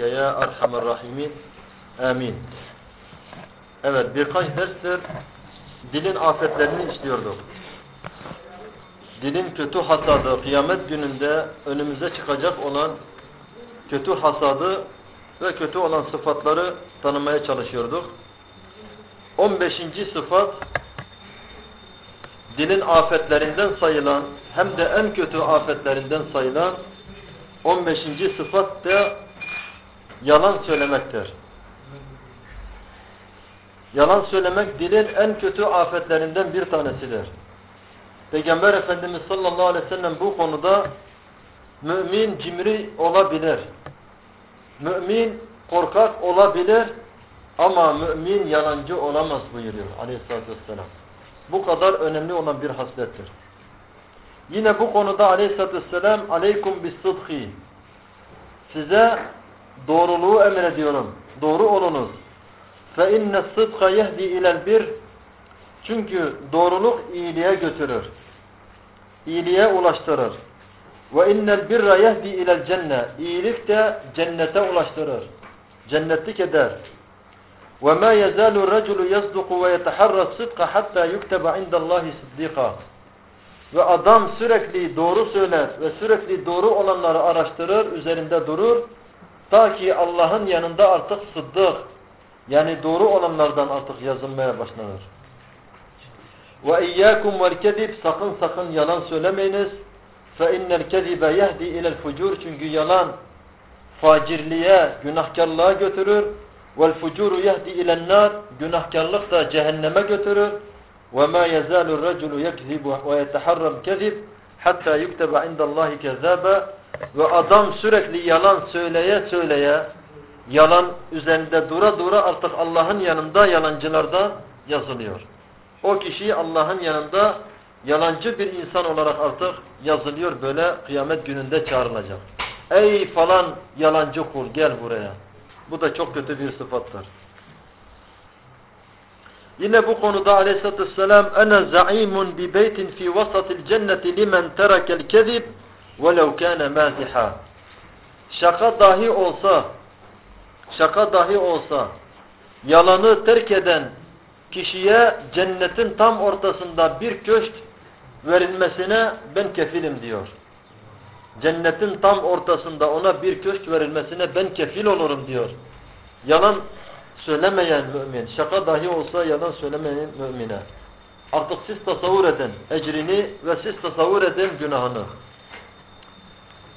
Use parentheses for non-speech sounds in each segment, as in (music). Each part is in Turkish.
rahmetike ya erhamer rahimin. Amin. Evet birkaç derstir dilin afetlerini işliyorduk. Dilin kötü hasadı kıyamet gününde önümüze çıkacak olan kötü hasadı ve kötü olan sıfatları tanımaya çalışıyorduk. 15. sıfat dilin afetlerinden sayılan hem de en kötü afetlerinden sayılan 15. sıfat da yalan söylemektir. Yalan söylemek dilin en kötü afetlerinden bir tanesidir. Peygamber Efendimiz sallallahu aleyhi ve sellem bu konuda mümin cimri olabilir. Mümin korkak olabilir ama mümin yalancı olamaz buyuruyor aleyhissalatü vesselam. Bu kadar önemli olan bir haslettir. Yine bu konuda aleyhissalatü vesselam aleykum bis sıdki size doğruluğu emrediyorum. Doğru olunuz. Fe inne sıdka yehdi ilel bir çünkü doğruluk iyiliğe götürür. İyiliğe ulaştırır. Ve innel birra yehdi ilel cenne. İyilik de cennete ulaştırır. Cennetlik eder. Ve ma yezalu raculu yazduku ve yeteharra sıdka hatta yukteba indallahi sıddika. Ve adam sürekli doğru söyler ve sürekli doğru olanları araştırır, üzerinde durur. Ta ki Allah'ın yanında artık sıddık, yani doğru olanlardan artık yazılmaya başlanır. Ve iyyakum vel kezib sakın sakın yalan söylemeyiniz. Fe innel kezibe yehdi ilel fucur çünkü yalan facirliğe, günahkarlığa götürür. Vel fucuru yehdi ilen nar günahkarlık da cehenneme götürür. Ve ma yezalu raculu yekzibu ve yeteharram kezib hatta yukteba indallahi kezzabe ve adam sürekli yalan söyleye söyleye yalan üzerinde dura dura artık Allah'ın yanında yalancılarda yazılıyor. O kişi Allah'ın yanında yalancı bir insan olarak artık yazılıyor böyle kıyamet gününde çağrılacak. Ey falan yalancı kul gel buraya. Bu da çok kötü bir sıfattır. Yine bu konuda aleyhissalatü vesselam ene zaimun bi beytin fi vasatil cenneti limen terekel kezib velev kâne mâziha. Şaka dahi olsa şaka dahi olsa yalanı terk eden kişiye cennetin tam ortasında bir köşk verilmesine ben kefilim diyor. Cennetin tam ortasında ona bir köşk verilmesine ben kefil olurum diyor. Yalan söylemeyen mümin, şaka dahi olsa yalan söylemeyen mümine. Artık siz tasavvur edin ecrini ve siz tasavvur edin günahını.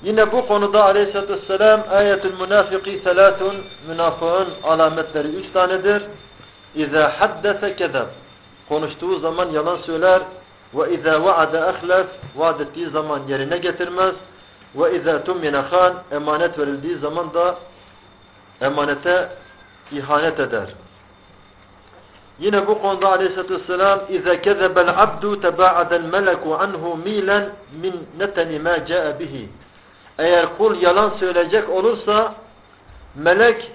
Yine bu konuda aleyhissalatü vesselam ayetül münafiki selatun münafığın alametleri üç tanedir. İza haddese kedeb konuştuğu zaman yalan söyler ve izâ vaade ahlef vaad ettiği zaman yerine getirmez ve izâ tumyine han emanet verildiği zaman da emanete ihanet eder. Yine bu konuda aleyhissalatü vesselam اِذَا كَذَبَ الْعَبْدُ تَبَاعَدَ الْمَلَكُ عَنْهُ مِيلًا مِنْ نَتَنِ مَا جَاءَ بِهِ eğer kul yalan söyleyecek olursa melek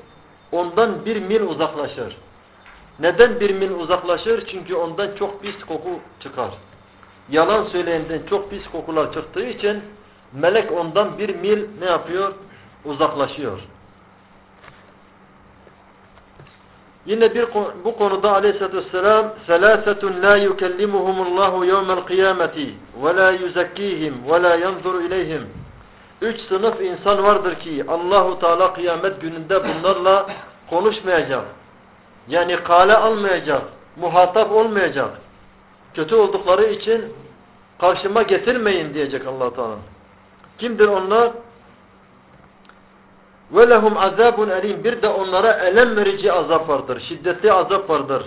ondan bir mil uzaklaşır. Neden bir mil uzaklaşır? Çünkü ondan çok pis koku çıkar. Yalan söyleyenden çok pis kokular çıktığı için melek ondan bir mil ne yapıyor? Uzaklaşıyor. Yine bir bu konuda Aleyhisselatü Vesselam "Selasetun la yukellimuhumullahu yevmel kıyameti ve la yuzakkihim ve la yanzuru. Üç sınıf insan vardır ki Allahu Teala kıyamet gününde bunlarla konuşmayacak. Yani kale almayacak, muhatap olmayacak. Kötü oldukları için karşıma getirmeyin diyecek allah Teala. Kimdir onlar? Ve lehum azabun elim. Bir de onlara elem verici azap vardır. Şiddetli azap vardır.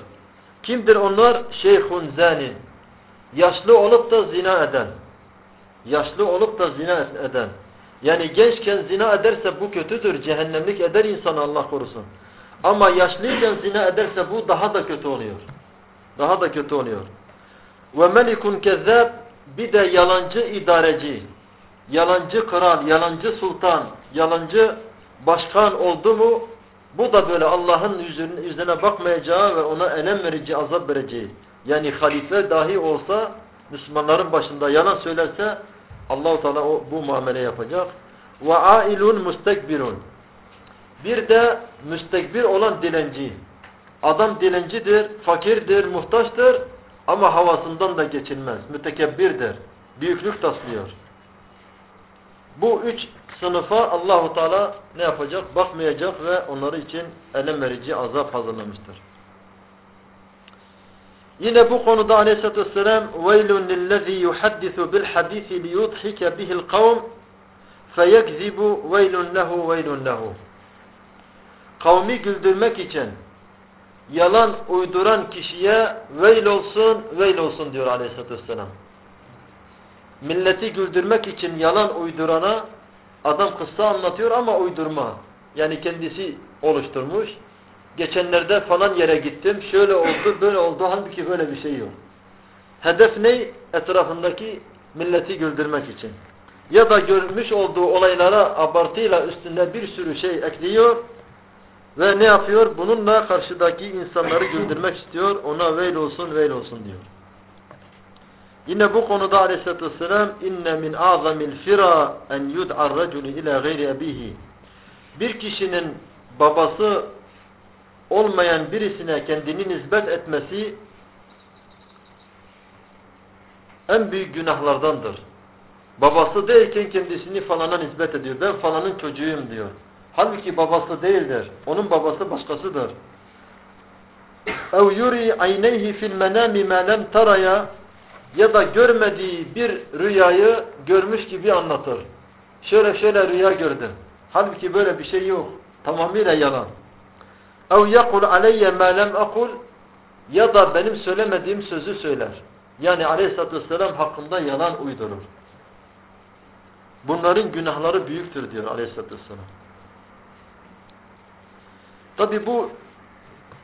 Kimdir onlar? Şeyhun zanin. Yaşlı olup da zina eden. Yaşlı olup da zina eden. Yani gençken zina ederse bu kötüdür. Cehennemlik eder insanı Allah korusun. Ama yaşlıyken zina ederse bu daha da kötü oluyor. Daha da kötü oluyor. Ve melikun kezzab bir de yalancı idareci, yalancı kral, yalancı sultan, yalancı başkan oldu mu bu da böyle Allah'ın yüzüne bakmayacağı ve ona elem verici, azap vereceği. Yani halife dahi olsa Müslümanların başında yalan söylerse Allahu Teala bu muamele yapacak. Ve ailun mustekbirun. Bir de müstekbir olan dilenci. Adam dilencidir, fakirdir, muhtaçtır ama havasından da geçilmez. Mütekebbirdir. Büyüklük taslıyor. Bu üç sınıfa Allahu Teala ne yapacak? Bakmayacak ve onları için elem verici azap hazırlamıştır. Yine bu konuda aleyhissalatü vesselam وَيْلٌ لِلَّذ۪ي يُحَدِّثُ بِالْحَد۪يثِ لِيُضْحِكَ بِهِ الْقَوْمِ فَيَكْذِبُ وَيْلٌ لَهُ وَيْلٌ لَهُ Kavmi güldürmek için yalan uyduran kişiye veil olsun, veil olsun diyor aleyhissalatü vesselam. Milleti güldürmek için yalan uydurana adam kıssa anlatıyor ama uydurma. Yani kendisi oluşturmuş. Geçenlerde falan yere gittim, şöyle oldu, böyle oldu. Halbuki böyle bir şey yok. Hedef ne? Etrafındaki milleti güldürmek için. Ya da görmüş olduğu olaylara abartıyla üstünde bir sürü şey ekliyor ve ne yapıyor? Bununla karşıdaki insanları güldürmek istiyor. Ona veil olsun, veil olsun diyor. Yine bu konuda aleyhissalatü vesselam inne min azamil fira en yud'ar raculu ila gayri ebihi bir kişinin babası olmayan birisine kendini nispet etmesi en büyük günahlardandır. Babası değilken kendisini falana nispet ediyor. Ben falanın çocuğuyum diyor. Halbuki babası değildir. Onun babası başkasıdır. اَوْ يُرِي عَيْنَيْهِ فِي الْمَنَامِ مَا لَمْ تَرَيَا Ya da görmediği bir rüyayı görmüş gibi anlatır. Şöyle şöyle rüya gördüm. Halbuki böyle bir şey yok. Tamamıyla yalan. اَوْ يَقُلْ عَلَيَّ مَا لَمْ أَقُلْ Ya da benim söylemediğim sözü söyler. Yani aleyhissalatü vesselam hakkında yalan uydurur. Bunların günahları büyüktür diyor aleyhissalatü vesselam. Tabi bu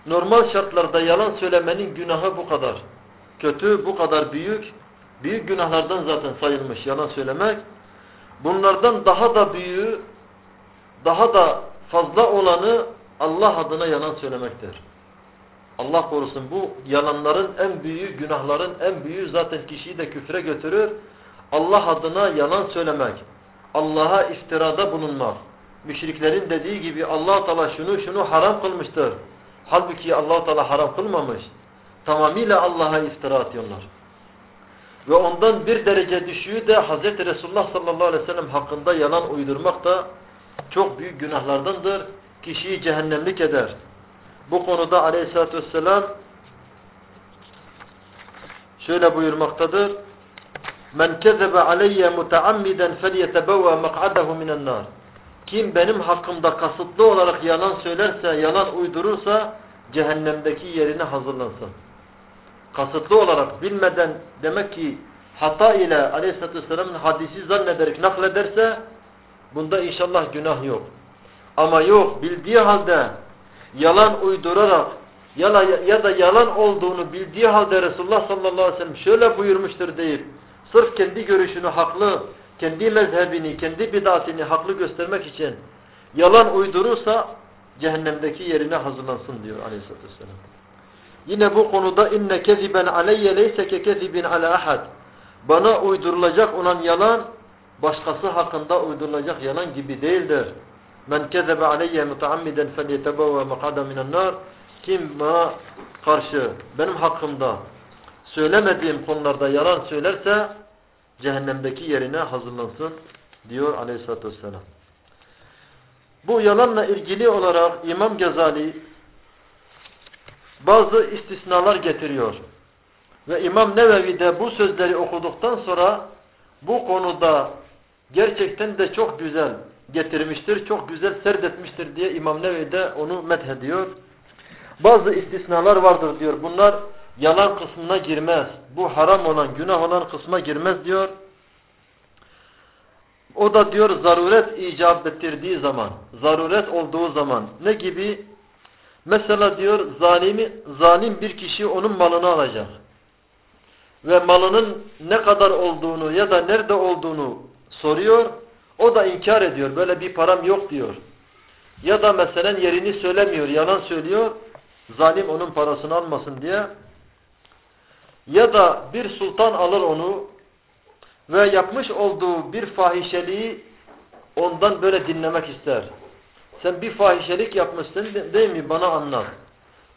normal şartlarda yalan söylemenin günahı bu kadar. Kötü, bu kadar büyük. Büyük günahlardan zaten sayılmış yalan söylemek. Bunlardan daha da büyüğü, daha da fazla olanı Allah adına yalan söylemektir. Allah korusun bu yalanların en büyüğü, günahların en büyüğü zaten kişiyi de küfre götürür. Allah adına yalan söylemek, Allah'a iftirada bulunmak. Müşriklerin dediği gibi allah Teala şunu şunu haram kılmıştır. Halbuki allah Teala haram kılmamış. Tamamıyla Allah'a iftira atıyorlar. Ve ondan bir derece düşüğü de Hz. Resulullah sallallahu aleyhi ve sellem hakkında yalan uydurmak da çok büyük günahlardandır. Kişiyi cehennemlik eder. Bu konuda aleyhissalatü vesselam şöyle buyurmaktadır. Men kezebe aleyye muteammiden felyetebevve mak'adehu minen nar. Kim benim hakkımda kasıtlı olarak yalan söylerse, yalan uydurursa cehennemdeki yerine hazırlansın. Kasıtlı olarak bilmeden demek ki hata ile aleyhissalatü vesselamın hadisi zannederek naklederse bunda inşallah günah yok. Ama yok bildiği halde yalan uydurarak ya da, ya da yalan olduğunu bildiği halde Resulullah sallallahu aleyhi ve sellem şöyle buyurmuştur deyip sırf kendi görüşünü haklı, kendi mezhebini, kendi bidatini haklı göstermek için yalan uydurursa cehennemdeki yerine hazırlansın diyor aleyhissalatü vesselam. Yine bu konuda inne keziben aleyye leyse ke kezibin ala ahad. Bana uydurulacak olan yalan başkası hakkında uydurulacak yalan gibi değildir. Men kezebe aleyye mutaammiden felyetebevve makada minen. Kim bana karşı benim hakkımda söylemediğim konularda yalan söylerse cehennemdeki yerine hazırlansın diyor aleyhissalatü vesselam. Bu yalanla ilgili olarak İmam Gazali bazı istisnalar getiriyor. Ve İmam Nevevi de bu sözleri okuduktan sonra bu konuda gerçekten de çok güzel getirmiştir, çok güzel serdetmiştir diye İmam Nevevi de onu methediyor. Bazı istisnalar vardır diyor. Bunlar yalan kısmına girmez. Bu haram olan, günah olan kısma girmez diyor. O da diyor zaruret icap ettirdiği zaman, zaruret olduğu zaman ne gibi? Mesela diyor zalimi, zalim bir kişi onun malını alacak. Ve malının ne kadar olduğunu ya da nerede olduğunu soruyor. O da inkar ediyor. Böyle bir param yok diyor. Ya da mesela yerini söylemiyor, yalan söylüyor. Zalim onun parasını almasın diye. Ya da bir sultan alır onu ve yapmış olduğu bir fahişeliği ondan böyle dinlemek ister. sen bir fahişelik yapmışsın değil mi bana anlat.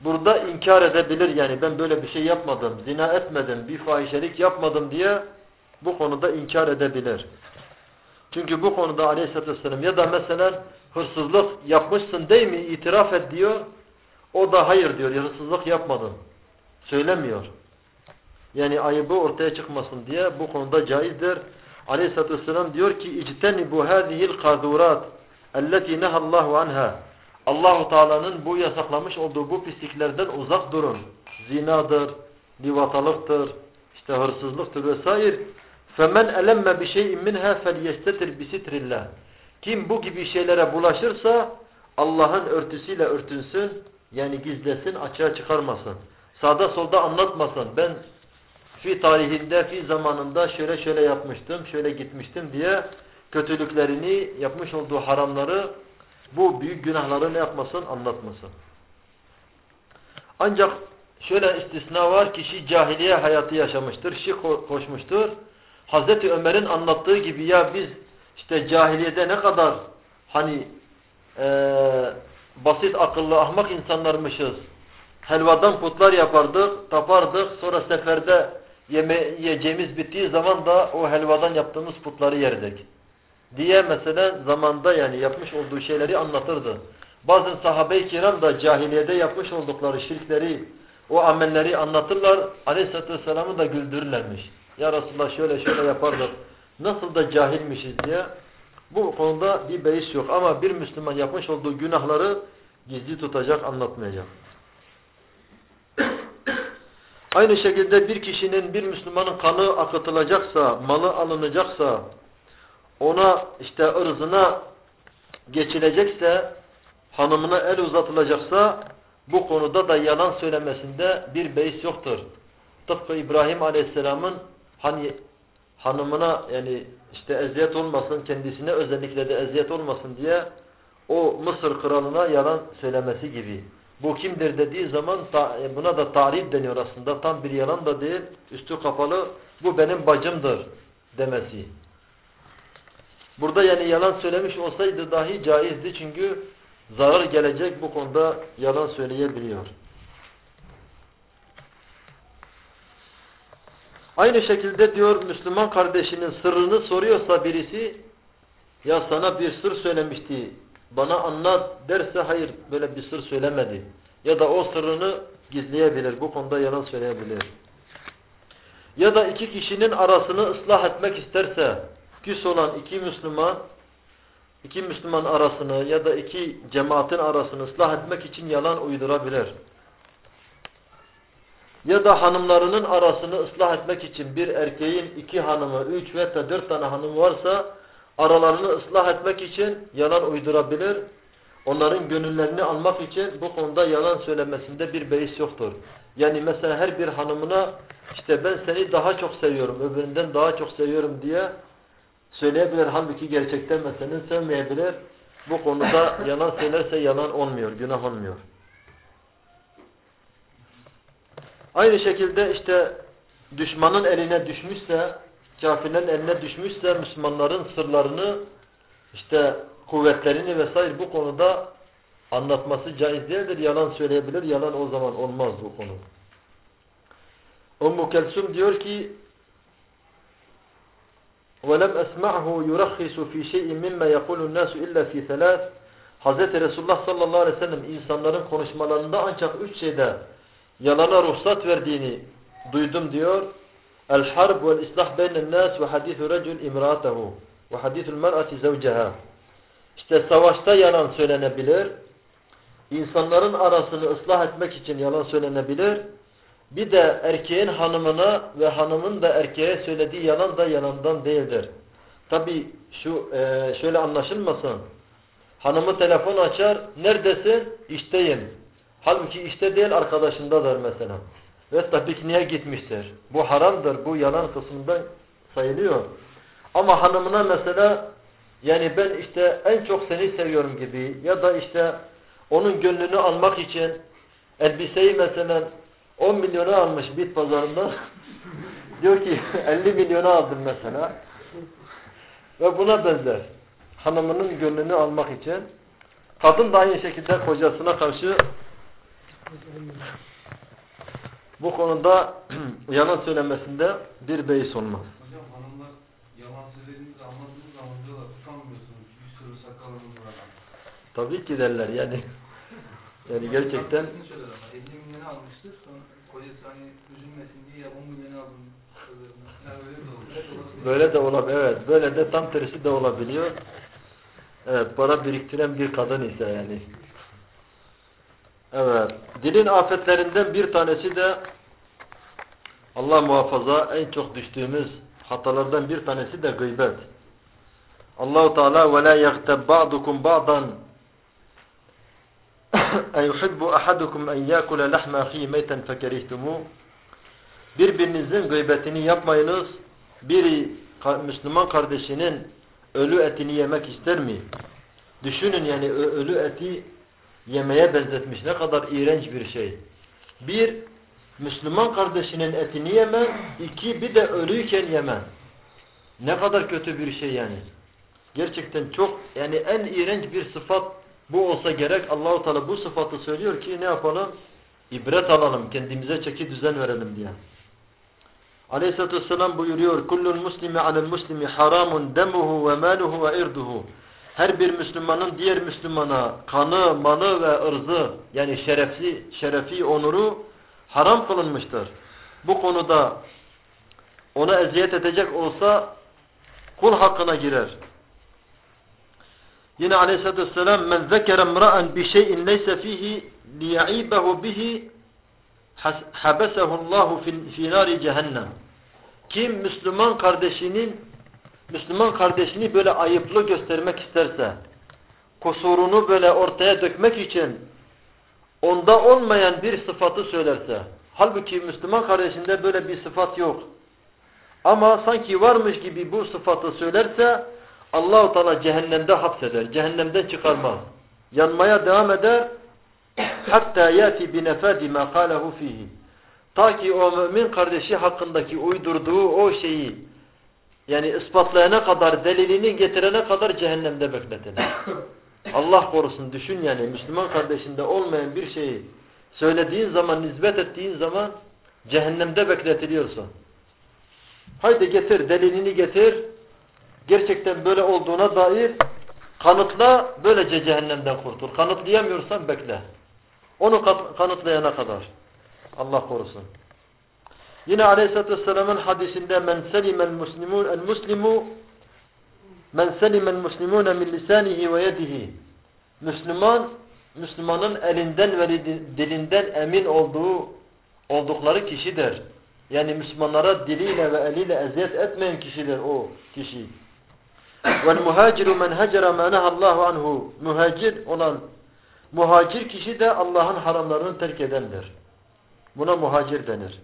Burada inkar edebilir yani ben böyle bir şey yapmadım, zina etmedim, bir fahişelik yapmadım diye bu konuda inkar edebilir. Çünkü bu konuda aleyhissalatü vesselam ya da mesela hırsızlık yapmışsın değil mi itiraf et diyor. O da hayır diyor hırsızlık yapmadım. Söylemiyor. Yani ayıbı ortaya çıkmasın diye bu konuda caizdir. Aleyhisselatü Vesselam diyor ki اِجْتَنِبُ هَذِهِ الْقَادُورَاتِ اَلَّتِي نَهَ اللّٰهُ عَنْهَا Allahu Teala'nın bu yasaklamış olduğu bu pisliklerden uzak durun. Zinadır, livatalıktır, işte hırsızlıktır vesaire. فَمَنْ أَلَمَّ بِشَيْءٍ مِنْهَا فَلْيَسْتَتِرْ بِسِتْرِ اللّٰهِ Kim bu gibi şeylere bulaşırsa Allah'ın örtüsüyle örtünsün, yani gizlesin, açığa çıkarmasın. Sağda solda anlatmasın. Ben fi tarihinde, fi zamanında şöyle şöyle yapmıştım, şöyle gitmiştim diye kötülüklerini, yapmış olduğu haramları, bu büyük günahları ne yapmasın? Anlatmasın. Ancak şöyle istisna var, kişi cahiliye hayatı yaşamıştır, şirk koşmuştur. Hazreti Ömer'in anlattığı gibi ya biz işte cahiliyede ne kadar hani e, basit akıllı ahmak insanlarmışız. Helvadan putlar yapardık, tapardık. Sonra seferde yeme yiyeceğimiz bittiği zaman da o helvadan yaptığımız putları yerdik. Diye mesela zamanda yani yapmış olduğu şeyleri anlatırdı. Bazı sahabe-i kiram da cahiliyede yapmış oldukları şirkleri, o amelleri anlatırlar. Aleyhisselatü Vesselam'ı da güldürürlermiş. Ya Resulullah şöyle şöyle yapardık. Nasıl da cahilmişiz diye. Bu konuda bir beis yok. Ama bir Müslüman yapmış olduğu günahları gizli tutacak, anlatmayacak. (coughs) Aynı şekilde bir kişinin, bir Müslümanın kanı akıtılacaksa, malı alınacaksa, ona işte ırzına geçilecekse, hanımına el uzatılacaksa, bu konuda da yalan söylemesinde bir beis yoktur. Tıpkı İbrahim Aleyhisselam'ın hani hanımına yani işte eziyet olmasın, kendisine özellikle de eziyet olmasın diye o Mısır kralına yalan söylemesi gibi. Bu kimdir dediği zaman e, buna da tarif deniyor aslında. Tam bir yalan da değil, üstü kapalı bu benim bacımdır demesi. Burada yani yalan söylemiş olsaydı dahi caizdi çünkü zarar gelecek bu konuda yalan söyleyebiliyor. Aynı şekilde diyor Müslüman kardeşinin sırrını soruyorsa birisi ya sana bir sır söylemişti bana anlat derse hayır böyle bir sır söylemedi. Ya da o sırrını gizleyebilir. Bu konuda yalan söyleyebilir. Ya da iki kişinin arasını ıslah etmek isterse küs olan iki Müslüman iki Müslüman arasını ya da iki cemaatin arasını ıslah etmek için yalan uydurabilir. Ya da hanımlarının arasını ıslah etmek için bir erkeğin iki hanımı, üç veya dört tane hanımı varsa aralarını ıslah etmek için yalan uydurabilir. Onların gönüllerini almak için bu konuda yalan söylemesinde bir beis yoktur. Yani mesela her bir hanımına işte ben seni daha çok seviyorum, öbüründen daha çok seviyorum diye söyleyebilir. Halbuki gerçekten mesela sevmeyebilir. Bu konuda yalan söylerse yalan olmuyor, günah olmuyor. Aynı şekilde işte düşmanın eline düşmüşse kafirlerin eline düşmüşse Müslümanların sırlarını işte kuvvetlerini vesaire bu konuda anlatması caiz değildir. Yalan söyleyebilir. Yalan o zaman olmaz bu konu. Ummu Kelsum diyor ki وَلَمْ أَسْمَعْهُ يُرَخِّسُ فِي شَيْءٍ مِمَّا يَقُولُ النَّاسُ إِلَّا فِي ثَلَاثٍ Hz. Resulullah sallallahu aleyhi ve sellem insanların konuşmalarında ancak üç şeyde yalana ruhsat verdiğini duydum diyor. El-harb vel-islah beynen nas ve hadithu recul imratahu ve hadithul mer'ati zevceha. İşte savaşta yalan söylenebilir. İnsanların arasını ıslah etmek için yalan söylenebilir. Bir de erkeğin hanımına ve hanımın da erkeğe söylediği yalan da yalandan değildir. Tabi şu e, şöyle anlaşılmasın. Hanımı telefon açar. Neredesin? İşteyim. Halbuki işte değil arkadaşındadır mesela. Ve niye gitmiştir? Bu haramdır. Bu yalan kısmından sayılıyor. Ama hanımına mesela yani ben işte en çok seni seviyorum gibi ya da işte onun gönlünü almak için elbiseyi mesela 10 milyona almış bit pazarında (laughs) diyor ki (laughs) 50 milyona aldım mesela ve buna benzer hanımının gönlünü almak için Kadın da aynı şekilde kocasına karşı bu konuda (clears throat) yalan söylemesinde bir beis olmaz. Hocam hanımlar yalan söylediğinizi anladığınız zaman diyorlar utanmıyorsunuz bir sürü sakalınız var. Tabii ki derler yani. (laughs) Yani gerçekten 50 milyonu almıştır sonra kocası hani üzülmesin diye ya 10 milyonu aldım. Böyle de olabilir. Evet. Böyle de tam tersi de olabiliyor. Evet. Para biriktiren bir kadın ise yani. Evet. Dilin afetlerinden bir tanesi de Allah muhafaza en çok düştüğümüz hatalardan bir tanesi de gıybet. Allahu Teala ve la yagtab ba'dukum ba'dan (coughs) ayuhibbu ahadukum en yakula lahma ahihi meyten fekerihtumu Birbirinizin gıybetini yapmayınız. Biri Müslüman kardeşinin ölü etini yemek ister mi? Düşünün yani ölü eti yemeye benzetmiş. Ne kadar iğrenç bir şey. Bir, Müslüman kardeşinin etini yemen. iki bir de ölüyken yemen. Ne kadar kötü bir şey yani. Gerçekten çok yani en iğrenç bir sıfat bu olsa gerek. Allahu Teala bu sıfatı söylüyor ki ne yapalım? İbret alalım. Kendimize çeki düzen verelim diye. Aleyhisselatü Vesselam buyuruyor. Kullun muslimi alel muslimi haramun demuhu ve maluhu ve irduhu. Her bir Müslümanın diğer Müslümana kanı, malı ve ırzı yani şerefli, şerefi, onuru haram kılınmıştır. Bu konuda ona eziyet edecek olsa kul hakkına girer. Yine aleyhissalatü vesselam men zekere mra'an bi şeyin leyse fihi liya'ibehu bihi habesehullahu fi nari cehennem. Kim Müslüman kardeşinin Müslüman kardeşini böyle ayıplı göstermek isterse, kusurunu böyle ortaya dökmek için onda olmayan bir sıfatı söylerse, halbuki Müslüman kardeşinde böyle bir sıfat yok. Ama sanki varmış gibi bu sıfatı söylerse Allahu Teala cehennemde hapseder, cehennemden çıkarmaz. Yanmaya devam eder hatta yati bi nefadi ma kalehu fihi. Ta ki o mümin kardeşi hakkındaki uydurduğu o şeyi yani ispatlayana kadar, delilini getirene kadar cehennemde bekletilir. (coughs) Allah korusun düşün yani Müslüman kardeşinde olmayan bir şeyi söylediğin zaman, nispet ettiğin zaman cehennemde bekletiliyorsun. Haydi getir, delilini getir. Gerçekten böyle olduğuna dair kanıtla, böylece cehennemden kurtul. Kanıtlayamıyorsan bekle. Onu kanıtlayana kadar. Allah korusun. Yine Aleyhisselatü Vesselam'ın hadisinde men selimel muslimun el muslimu men selimel muslimune min lisanihi ve yedihi Müslüman Müslümanın elinden ve dilinden emin olduğu oldukları kişidir. Yani Müslümanlara diliyle ve eliyle eziyet etmeyen kişidir o kişi. Muhaciru men hacera ma Allahu anhu. Muhacir olan muhacir kişi de Allah'ın haramlarını terk edendir. Buna muhacir denir.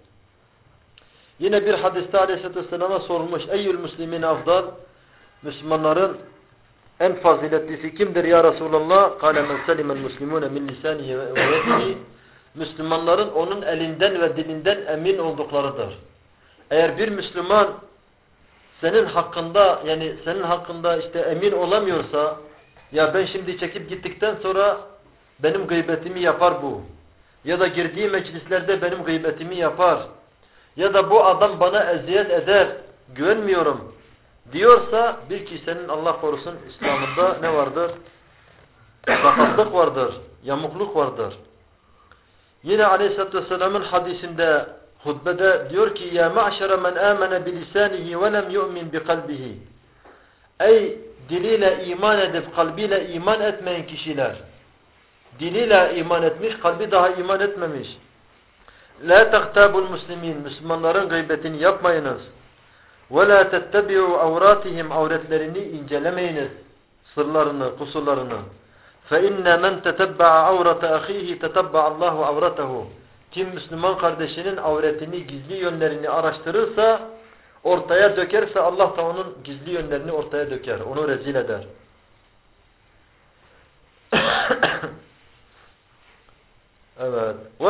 Yine bir hadiste Aleyhisselatü Vesselam'a sorulmuş. Eyyül müslimin afdal? Müslümanların en faziletlisi kimdir ya Resulallah? Kale men selimel muslimune min lisanihi ve yedihi. Müslümanların onun elinden ve dilinden emin olduklarıdır. Eğer bir Müslüman senin hakkında yani senin hakkında işte emin olamıyorsa ya ben şimdi çekip gittikten sonra benim gıybetimi yapar bu. Ya da girdiği meclislerde benim gıybetimi yapar ya da bu adam bana eziyet eder, güvenmiyorum diyorsa bir kişinin Allah korusun İslam'ında ne vardır? Sakatlık vardır, yamukluk vardır. Yine Aleyhisselatü Vesselam'ın hadisinde hutbede diyor ki ya ma'şere men amene bilisanihi ve lem yu'min bi kalbihi. Ey diliyle iman edip kalbiyle iman etmeyen kişiler. Diliyle iman etmiş, kalbi daha iman etmemiş. La tahtabul muslimin. Müslümanların gıybetini yapmayınız. Ve la tettebi'u avratihim. Avretlerini incelemeyiniz. Sırlarını, kusurlarını. Fe inne men tetebba'a avrata ahihi tetebba'allahu avratehu. Kim Müslüman kardeşinin avretini, gizli yönlerini araştırırsa, ortaya dökerse Allah da onun gizli yönlerini ortaya döker. Onu rezil eder. (coughs)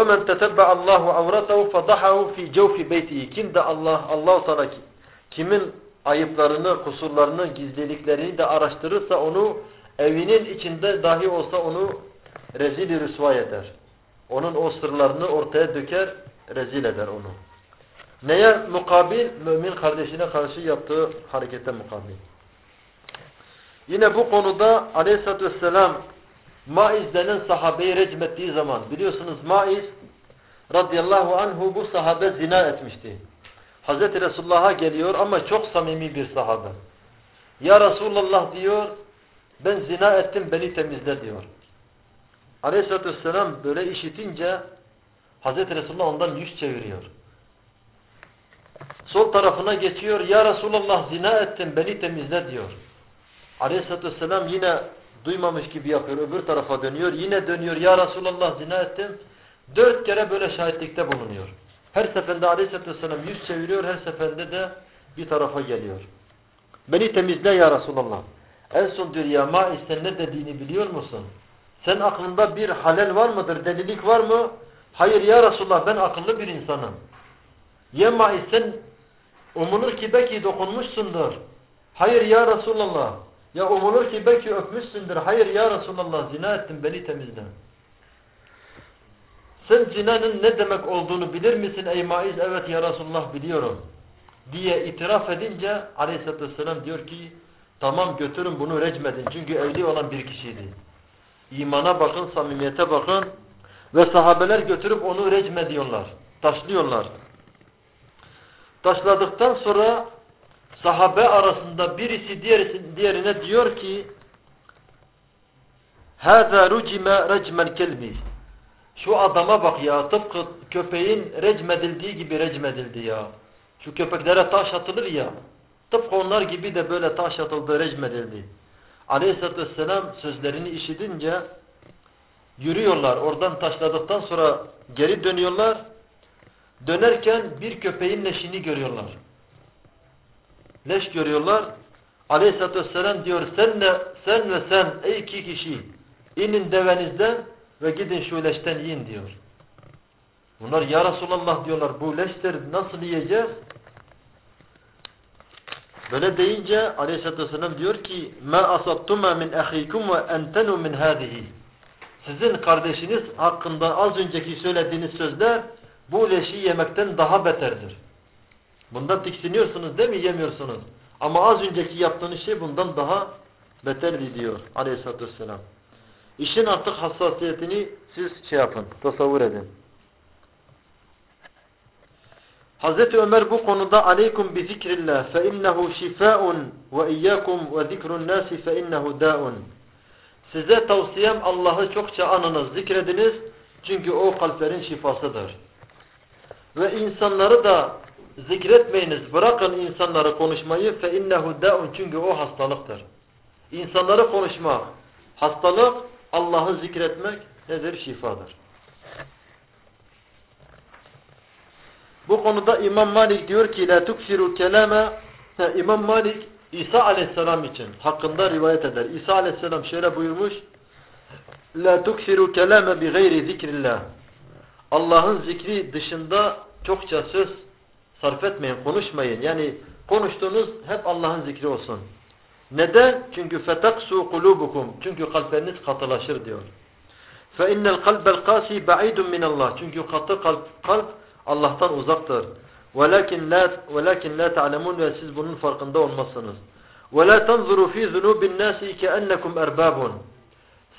Men tetebba Allahu avratehu fadahahu fi cevfi beytihi. Kim de Allah Allahu Teala kimin ayıplarını, kusurlarını, gizliliklerini de araştırırsa onu evinin içinde dahi olsa onu rezil rüsva eder. Onun o sırlarını ortaya döker, rezil eder onu. Neye mukabil? Mümin kardeşine karşı yaptığı harekete mukabil. Yine bu konuda aleyhissalatü vesselam Maiz denen sahabeyi recmettiği zaman biliyorsunuz Maiz radıyallahu anhu bu sahabe zina etmişti. Hazreti Resulullah'a geliyor ama çok samimi bir sahabe. Ya Resulullah diyor ben zina ettim beni temizle diyor. Aleyhisselatü Vesselam böyle işitince Hazreti Resulullah ondan yüz çeviriyor. Sol tarafına geçiyor. Ya Resulullah zina ettim beni temizle diyor. Aleyhisselatü Vesselam yine duymamış gibi yapıyor. Öbür tarafa dönüyor. Yine dönüyor. Ya Resulullah zina ettim. Dört kere böyle şahitlikte bulunuyor. Her seferinde Aleyhisselatü Vesselam yüz çeviriyor. Her seferinde de bir tarafa geliyor. Beni temizle ya Resulullah. En son diyor ya Maiz ne dediğini biliyor musun? Sen aklında bir halel var mıdır? Delilik var mı? Hayır ya Resulullah ben akıllı bir insanım. Ya Maiz umulur ki belki dokunmuşsundur. Hayır ya Resulullah. Ya umulur ki belki öpmüşsündür. Hayır ya Resulullah zina ettim beni temizle. Sen zinanın ne demek olduğunu bilir misin ey Maiz? Evet ya Resulullah biliyorum. Diye itiraf edince aleyhissalatü vesselam diyor ki tamam götürün bunu recmedin. Çünkü evli olan bir kişiydi. İmana bakın, samimiyete bakın. Ve sahabeler götürüp onu recmediyorlar. Taşlıyorlar. Taşladıktan sonra sahabe arasında birisi diğerisi, diğerine diyor ki هَذَا رُجِمَ رَجْمَ الْكَلْبِ Şu adama bak ya tıpkı köpeğin recmedildiği gibi recmedildi ya. Şu köpeklere taş atılır ya. Tıpkı onlar gibi de böyle taş atıldı, recmedildi. Aleyhisselatü Vesselam sözlerini işitince yürüyorlar. Oradan taşladıktan sonra geri dönüyorlar. Dönerken bir köpeğin leşini görüyorlar. Leş görüyorlar. Aleyhisselatü Vesselam diyor sen, ne, sen ve sen ey iki kişi inin devenizden ve gidin şu leşten yiyin diyor. Bunlar ya Resulallah diyorlar bu leşleri nasıl yiyeceğiz? Böyle deyince Aleyhisselatü Vesselam diyor ki مَا أَصَبْتُمَا مِنْ أَخِيكُمْ وَاَنْتَنُوا مِنْ هَذِهِ Sizin kardeşiniz hakkında az önceki söylediğiniz sözler bu leşi yemekten daha beterdir. Bundan tiksiniyorsunuz değil mi? Yemiyorsunuz. Ama az önceki yaptığınız şey bundan daha beterdi diyor Aleyhisselatü Vesselam. İşin artık hassasiyetini siz şey yapın, tasavvur edin. Hazreti Ömer bu konuda aleykum bi zikrillah fe innehu şifaun ve iyyakum ve zikrun nasi fe innehu daun. Size tavsiyem Allah'ı çokça anınız, zikrediniz çünkü o kalplerin şifasıdır. Ve insanları da zikretmeyiniz, bırakın insanları konuşmayı fe innehu daun çünkü o hastalıktır. İnsanları konuşmak hastalık, Allah'ı zikretmek nedir? Şifadır. Bu konuda İmam Malik diyor ki la tuksiru kelame İmam Malik İsa aleyhisselam için hakkında rivayet eder. İsa aleyhisselam şöyle buyurmuş la tuksiru kelame bi gayri zikrillah Allah'ın zikri dışında çokça söz sarf etmeyin, konuşmayın. Yani konuştuğunuz hep Allah'ın zikri olsun. Neden? Çünkü fetaksu kulubukum. Çünkü kalpleriniz katılaşır diyor. Fe innel kalbel kasi ba'idun min Allah. Çünkü katı kalp, kalp Allah'tan uzaktır. Velakin la velakin la ta'lemun ve siz bunun farkında olmazsınız. Ve la tanzuru fi zunubin nasi keennekum erbabun.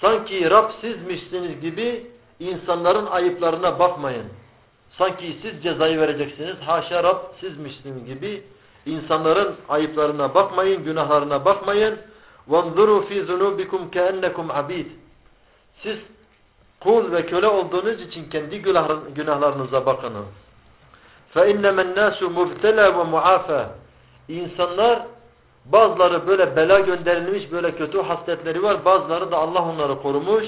Sanki Rab sizmişsiniz gibi insanların ayıplarına bakmayın. Sanki siz cezayı vereceksiniz. Haşa Rab sizmişsiniz gibi insanların ayıplarına bakmayın, günahlarına bakmayın. وَانْظُرُوا فِي ذُنُوبِكُمْ كَأَنَّكُمْ عَبِيدٍ Siz kul ve köle olduğunuz için kendi günahlarınıza bakınız. فَاِنَّمَا النَّاسُ مُبْتَلَى وَمُعَافَى İnsanlar bazıları böyle bela gönderilmiş, böyle kötü hasletleri var. Bazıları da Allah onları korumuş.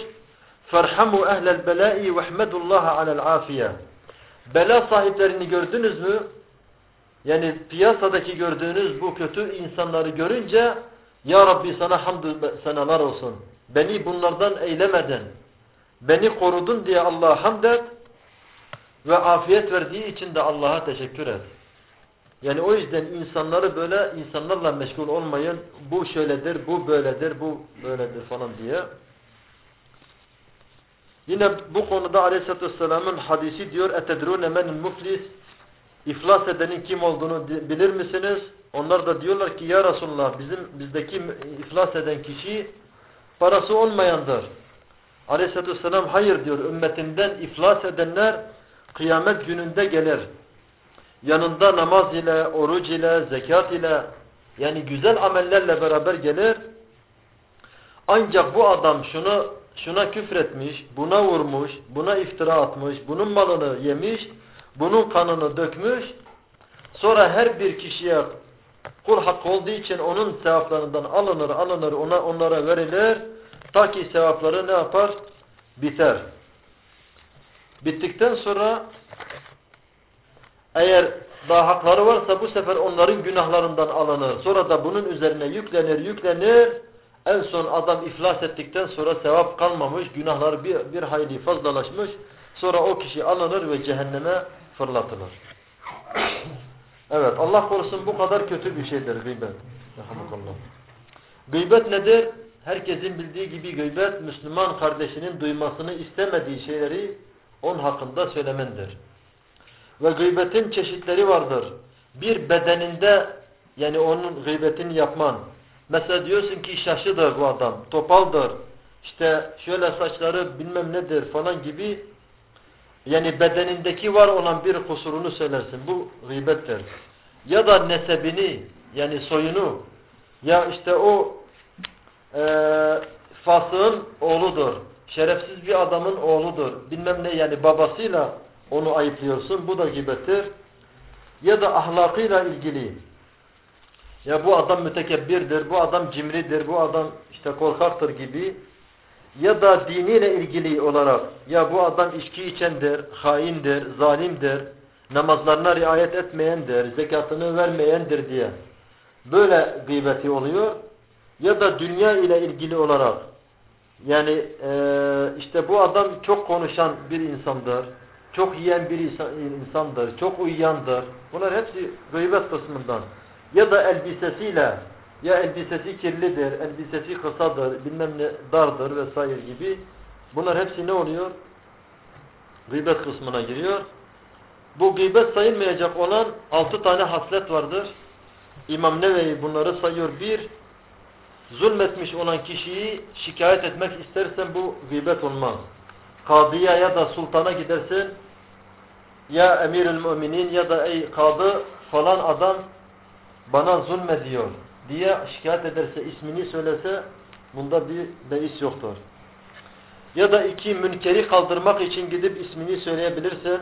فَارْحَمُوا اَهْلَ الْبَلَاءِ وَاحْمَدُ اللّٰهَ عَلَى الْعَافِيَةِ Bela sahiplerini gördünüz mü? Yani piyasadaki gördüğünüz bu kötü insanları görünce Ya Rabbi sana hamdü senalar olsun. Beni bunlardan eylemedin. Beni korudun diye Allah'a hamd et ve afiyet verdiği için de Allah'a teşekkür et. Yani o yüzden insanları böyle insanlarla meşgul olmayın. Bu şöyledir, bu böyledir, bu böyledir falan diye. Yine bu konuda Aleyhisselatü Vesselam'ın hadisi diyor اَتَدْرُونَ مَنِ muflis İflas edenin kim olduğunu bilir misiniz? Onlar da diyorlar ki ya Resulullah bizim bizdeki iflas eden kişi parası olmayandır. Aleyhisselatü Vesselam hayır diyor ümmetinden iflas edenler kıyamet gününde gelir. Yanında namaz ile, oruç ile, zekat ile yani güzel amellerle beraber gelir. Ancak bu adam şunu şuna küfretmiş, buna vurmuş, buna iftira atmış, bunun malını yemiş, bunun kanını dökmüş. Sonra her bir kişiye kul hakkı olduğu için onun sevaplarından alınır, alınır, ona onlara verilir. Ta ki sevapları ne yapar? Biter. Bittikten sonra eğer daha hakları varsa bu sefer onların günahlarından alınır. Sonra da bunun üzerine yüklenir, yüklenir. En son adam iflas ettikten sonra sevap kalmamış, günahlar bir, bir hayli fazlalaşmış. Sonra o kişi alınır ve cehenneme fırlatılır. Evet, Allah korusun bu kadar kötü bir şeydir gıybet. Gıybet nedir? Herkesin bildiği gibi gıybet, Müslüman kardeşinin duymasını istemediği şeyleri onun hakkında söylemendir. Ve gıybetin çeşitleri vardır. Bir bedeninde yani onun gıybetini yapman. Mesela diyorsun ki şaşıdır bu adam, topaldır, işte şöyle saçları bilmem nedir falan gibi yani bedenindeki var olan bir kusurunu söylersin. Bu gıybettir. Ya da nesebini yani soyunu ya işte o e, fasığın oğludur. Şerefsiz bir adamın oğludur. Bilmem ne yani babasıyla onu ayıplıyorsun. Bu da gıybettir. Ya da ahlakıyla ilgili ya bu adam mütekebbirdir, bu adam cimridir, bu adam işte korkaktır gibi ya da diniyle ilgili olarak ya bu adam içki içendir, haindir, zalimdir, namazlarına riayet etmeyendir, zekatını vermeyendir diye böyle gıybeti oluyor. Ya da dünya ile ilgili olarak yani e, işte bu adam çok konuşan bir insandır, çok yiyen bir insandır, çok uyuyandır. Bunlar hepsi gıybet kısmından. Ya da elbisesiyle ya elbisesi kirlidir, elbisesi kısadır, bilmem ne dardır vesaire gibi. Bunlar hepsi ne oluyor? Gıybet kısmına giriyor. Bu gıybet sayılmayacak olan altı tane haslet vardır. İmam Nevevi bunları sayıyor. Bir, zulmetmiş olan kişiyi şikayet etmek istersen bu gıybet olmaz. Kadıya ya da sultana gidersin ya emirül müminin ya da ey kadı falan adam bana zulmediyor diye şikayet ederse, ismini söylese bunda bir beis yoktur. Ya da iki münkeri kaldırmak için gidip ismini söyleyebilirse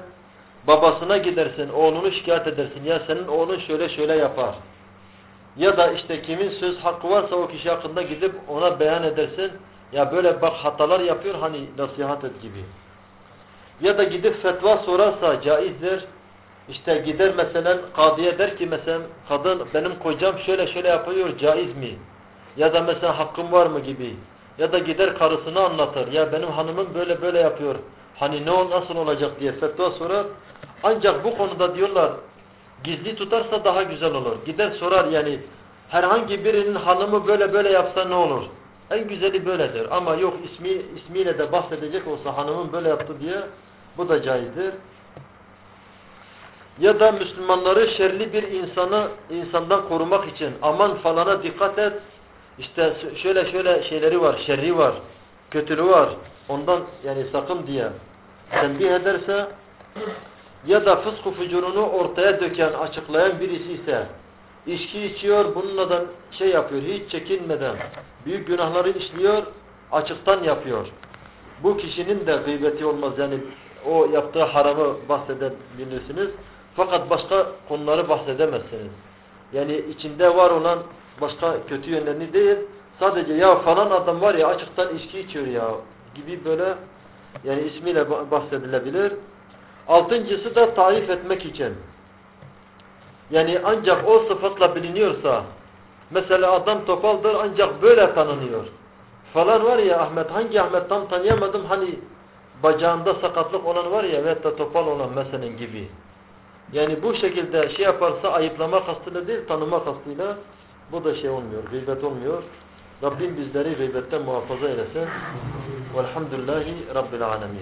babasına gidersin, oğlunu şikayet edersin. Ya senin oğlun şöyle şöyle yapar. Ya da işte kimin söz hakkı varsa o kişi hakkında gidip ona beyan edersin. Ya böyle bak hatalar yapıyor hani nasihat et gibi. Ya da gidip fetva sorarsa caizdir. İşte gider mesela kadıya der ki mesela kadın benim kocam şöyle şöyle yapıyor caiz mi? Ya da mesela hakkım var mı gibi. Ya da gider karısını anlatır. Ya benim hanımım böyle böyle yapıyor. Hani ne ol nasıl olacak diye fetva sorar. Ancak bu konuda diyorlar gizli tutarsa daha güzel olur. Gider sorar yani herhangi birinin hanımı böyle böyle yapsa ne olur? En güzeli böyledir. Ama yok ismi ismiyle de bahsedecek olsa hanımın böyle yaptı diye bu da caizdir ya da Müslümanları şerli bir insanı insandan korumak için aman falana dikkat et. İşte şöyle şöyle şeyleri var şerri var kötülüğü var. Ondan yani sakın diye. Tembih ederse ya da fıskı fucurunu ortaya döken açıklayan birisi ise içki içiyor bununla da şey yapıyor hiç çekinmeden büyük günahları işliyor açıktan yapıyor. Bu kişinin de gıybeti olmaz. Yani o yaptığı haramı bahsedebilirsiniz fakat başka konuları bahsedemezsiniz. Yani içinde var olan başka kötü yönlerini değil, sadece ya falan adam var ya açıktan içki içiyor ya gibi böyle yani ismiyle bahsedilebilir. Altıncısı da tarif etmek için. Yani ancak o sıfatla biliniyorsa mesela adam topaldır ancak böyle tanınıyor. Falan var ya Ahmet hangi Ahmet tam tanıyamadım hani bacağında sakatlık olan var ya veyahut da topal olan meselen gibi. Yani bu şekilde şey yaparsa ayıplama kastıyla değil tanıma kastıyla bu da şey olmuyor, gıybet olmuyor. Rabbim bizleri gıybetten muhafaza eylesin. Velhamdülillahi Rabbil Alemin.